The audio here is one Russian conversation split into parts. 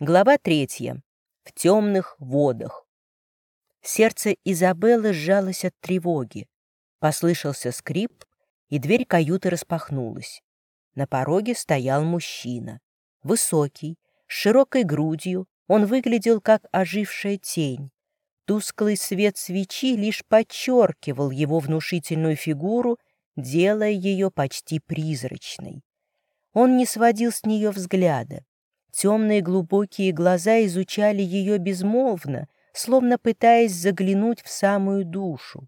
Глава третья. В темных водах. Сердце Изабеллы сжалось от тревоги. Послышался скрип, и дверь каюты распахнулась. На пороге стоял мужчина. Высокий, с широкой грудью, он выглядел как ожившая тень. Тусклый свет свечи лишь подчеркивал его внушительную фигуру, делая ее почти призрачной. Он не сводил с нее взгляда. Темные глубокие глаза изучали ее безмолвно, словно пытаясь заглянуть в самую душу.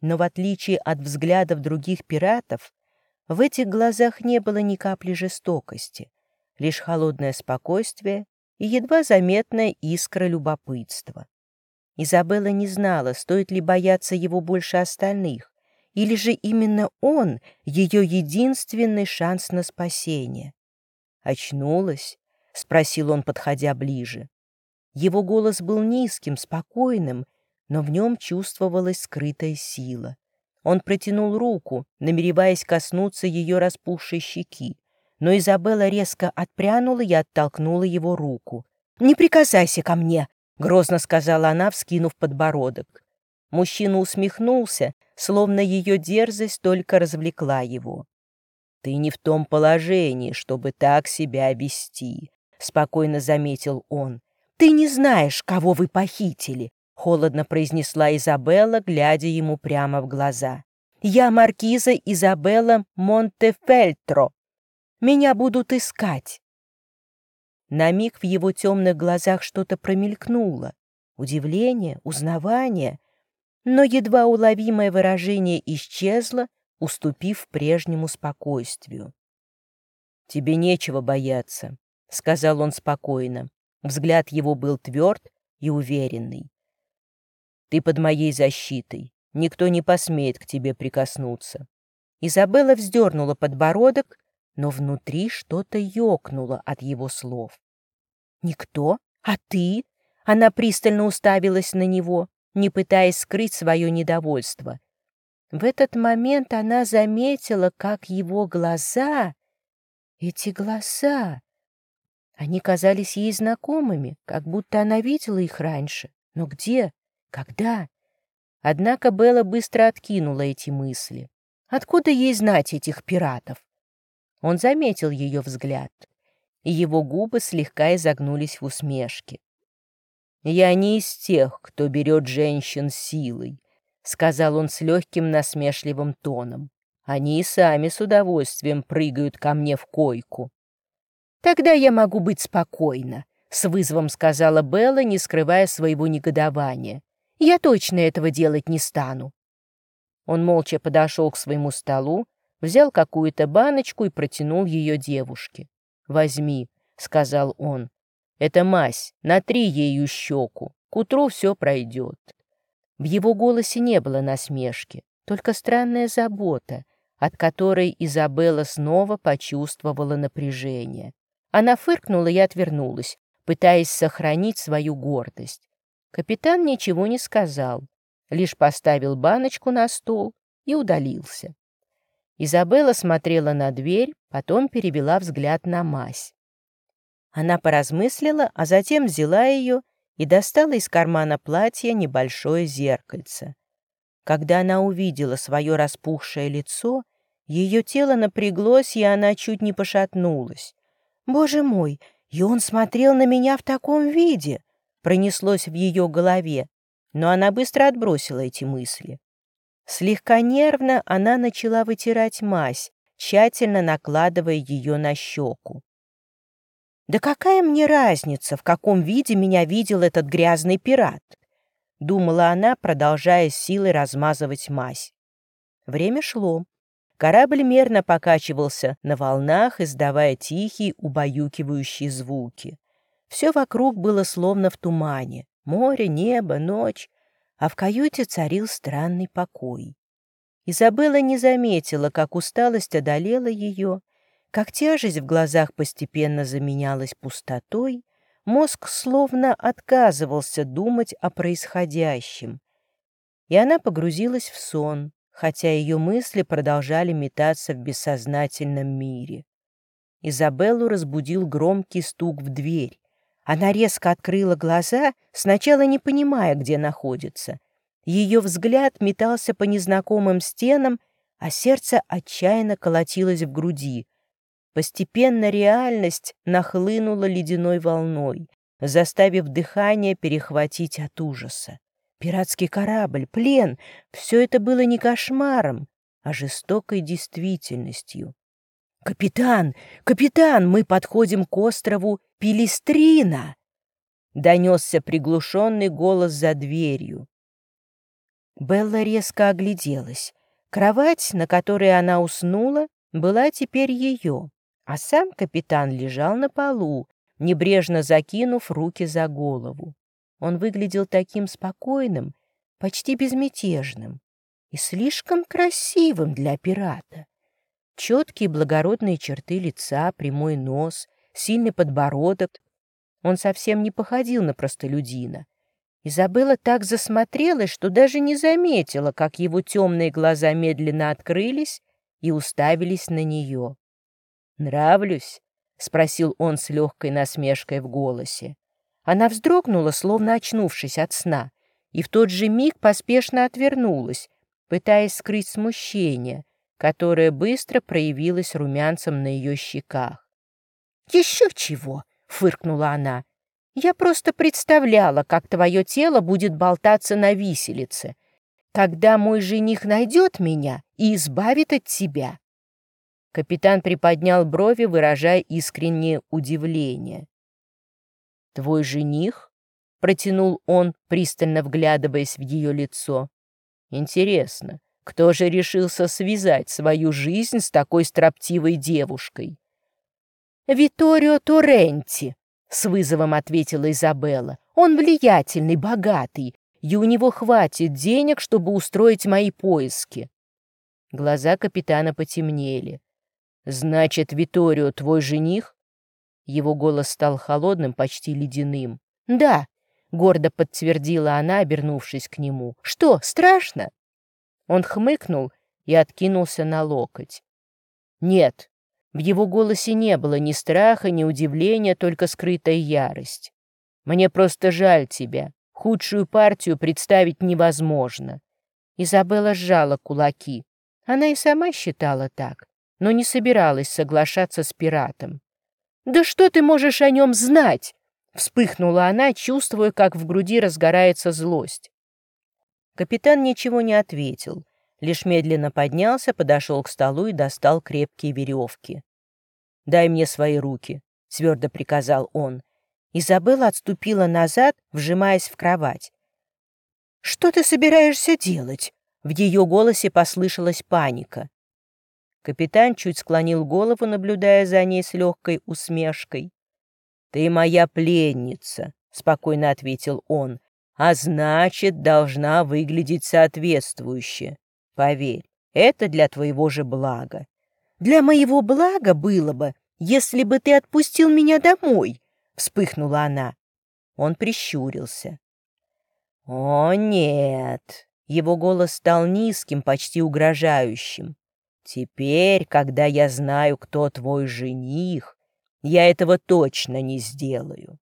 Но в отличие от взглядов других пиратов, в этих глазах не было ни капли жестокости, лишь холодное спокойствие и едва заметная искра любопытства. Изабелла не знала, стоит ли бояться его больше остальных, или же именно он — ее единственный шанс на спасение. Очнулась, — спросил он, подходя ближе. Его голос был низким, спокойным, но в нем чувствовалась скрытая сила. Он протянул руку, намереваясь коснуться ее распухшей щеки, но Изабелла резко отпрянула и оттолкнула его руку. «Не прикасайся ко мне!» — грозно сказала она, вскинув подбородок. Мужчина усмехнулся, словно ее дерзость только развлекла его. «Ты не в том положении, чтобы так себя вести. — спокойно заметил он. «Ты не знаешь, кого вы похитили», — холодно произнесла Изабелла, глядя ему прямо в глаза. «Я маркиза Изабелла Монтефельтро. Меня будут искать». На миг в его темных глазах что-то промелькнуло. Удивление, узнавание. Но едва уловимое выражение исчезло, уступив прежнему спокойствию. «Тебе нечего бояться», — сказал он спокойно. Взгляд его был тверд и уверенный. «Ты под моей защитой. Никто не посмеет к тебе прикоснуться». Изабелла вздернула подбородок, но внутри что-то ёкнуло от его слов. «Никто? А ты?» Она пристально уставилась на него, не пытаясь скрыть свое недовольство. В этот момент она заметила, как его глаза, эти глаза, они казались ей знакомыми, как будто она видела их раньше. Но где? Когда? Однако Белла быстро откинула эти мысли. Откуда ей знать этих пиратов? Он заметил ее взгляд, и его губы слегка изогнулись в усмешке. «Я не из тех, кто берет женщин силой», — сказал он с легким насмешливым тоном. «Они и сами с удовольствием прыгают ко мне в койку». «Тогда я могу быть спокойна», — с вызовом сказала Белла, не скрывая своего негодования. «Я точно этого делать не стану». Он молча подошел к своему столу, взял какую-то баночку и протянул ее девушке. «Возьми», — сказал он. «Это мазь, натри ею щеку, к утру все пройдет». В его голосе не было насмешки, только странная забота, от которой Изабелла снова почувствовала напряжение. Она фыркнула и отвернулась, пытаясь сохранить свою гордость. Капитан ничего не сказал, лишь поставил баночку на стол и удалился. Изабелла смотрела на дверь, потом перевела взгляд на мазь. Она поразмыслила, а затем взяла ее и достала из кармана платья небольшое зеркальце. Когда она увидела свое распухшее лицо, ее тело напряглось, и она чуть не пошатнулась. «Боже мой, и он смотрел на меня в таком виде!» пронеслось в ее голове, но она быстро отбросила эти мысли. Слегка нервно она начала вытирать мазь, тщательно накладывая ее на щеку. «Да какая мне разница, в каком виде меня видел этот грязный пират?» — думала она, продолжая силой размазывать мазь. Время шло. Корабль мерно покачивался на волнах, издавая тихие, убаюкивающие звуки. Все вокруг было словно в тумане. Море, небо, ночь. А в каюте царил странный покой. Изабелла не заметила, как усталость одолела ее, как тяжесть в глазах постепенно заменялась пустотой, мозг словно отказывался думать о происходящем. И она погрузилась в сон, хотя ее мысли продолжали метаться в бессознательном мире. Изабеллу разбудил громкий стук в дверь. Она резко открыла глаза, сначала не понимая, где находится. Ее взгляд метался по незнакомым стенам, а сердце отчаянно колотилось в груди. Постепенно реальность нахлынула ледяной волной, заставив дыхание перехватить от ужаса. Пиратский корабль, плен — все это было не кошмаром, а жестокой действительностью. «Капитан! Капитан! Мы подходим к острову Пилистрина!» Донесся приглушенный голос за дверью. Белла резко огляделась. Кровать, на которой она уснула, была теперь ее, а сам капитан лежал на полу, небрежно закинув руки за голову. Он выглядел таким спокойным, почти безмятежным и слишком красивым для пирата. Четкие благородные черты лица, прямой нос, сильный подбородок. Он совсем не походил на простолюдина. Изабелла так засмотрелась, что даже не заметила, как его темные глаза медленно открылись и уставились на нее. «Нравлюсь?» — спросил он с легкой насмешкой в голосе. Она вздрогнула, словно очнувшись от сна, и в тот же миг поспешно отвернулась, пытаясь скрыть смущение, которое быстро проявилось румянцем на ее щеках. «Еще чего!» — фыркнула она. «Я просто представляла, как твое тело будет болтаться на виселице, когда мой жених найдет меня и избавит от тебя». Капитан приподнял брови, выражая искреннее удивление. «Твой жених?» — протянул он, пристально вглядываясь в ее лицо. «Интересно, кто же решился связать свою жизнь с такой строптивой девушкой?» «Виторио Торренти», — с вызовом ответила Изабелла. «Он влиятельный, богатый, и у него хватит денег, чтобы устроить мои поиски». Глаза капитана потемнели. «Значит, Виторио твой жених?» Его голос стал холодным, почти ледяным. «Да», — гордо подтвердила она, обернувшись к нему. «Что, страшно?» Он хмыкнул и откинулся на локоть. «Нет». В его голосе не было ни страха, ни удивления, только скрытая ярость. «Мне просто жаль тебя. Худшую партию представить невозможно». Изабелла сжала кулаки. Она и сама считала так, но не собиралась соглашаться с пиратом. «Да что ты можешь о нем знать?» Вспыхнула она, чувствуя, как в груди разгорается злость. Капитан ничего не ответил, лишь медленно поднялся, подошел к столу и достал крепкие веревки. «Дай мне свои руки», — твердо приказал он. Изабелла отступила назад, вжимаясь в кровать. «Что ты собираешься делать?» В ее голосе послышалась паника. Капитан чуть склонил голову, наблюдая за ней с легкой усмешкой. «Ты моя пленница», — спокойно ответил он, «а значит, должна выглядеть соответствующе. Поверь, это для твоего же блага». «Для моего блага было бы, если бы ты отпустил меня домой», — вспыхнула она. Он прищурился. «О, нет!» Его голос стал низким, почти угрожающим. Теперь, когда я знаю, кто твой жених, я этого точно не сделаю.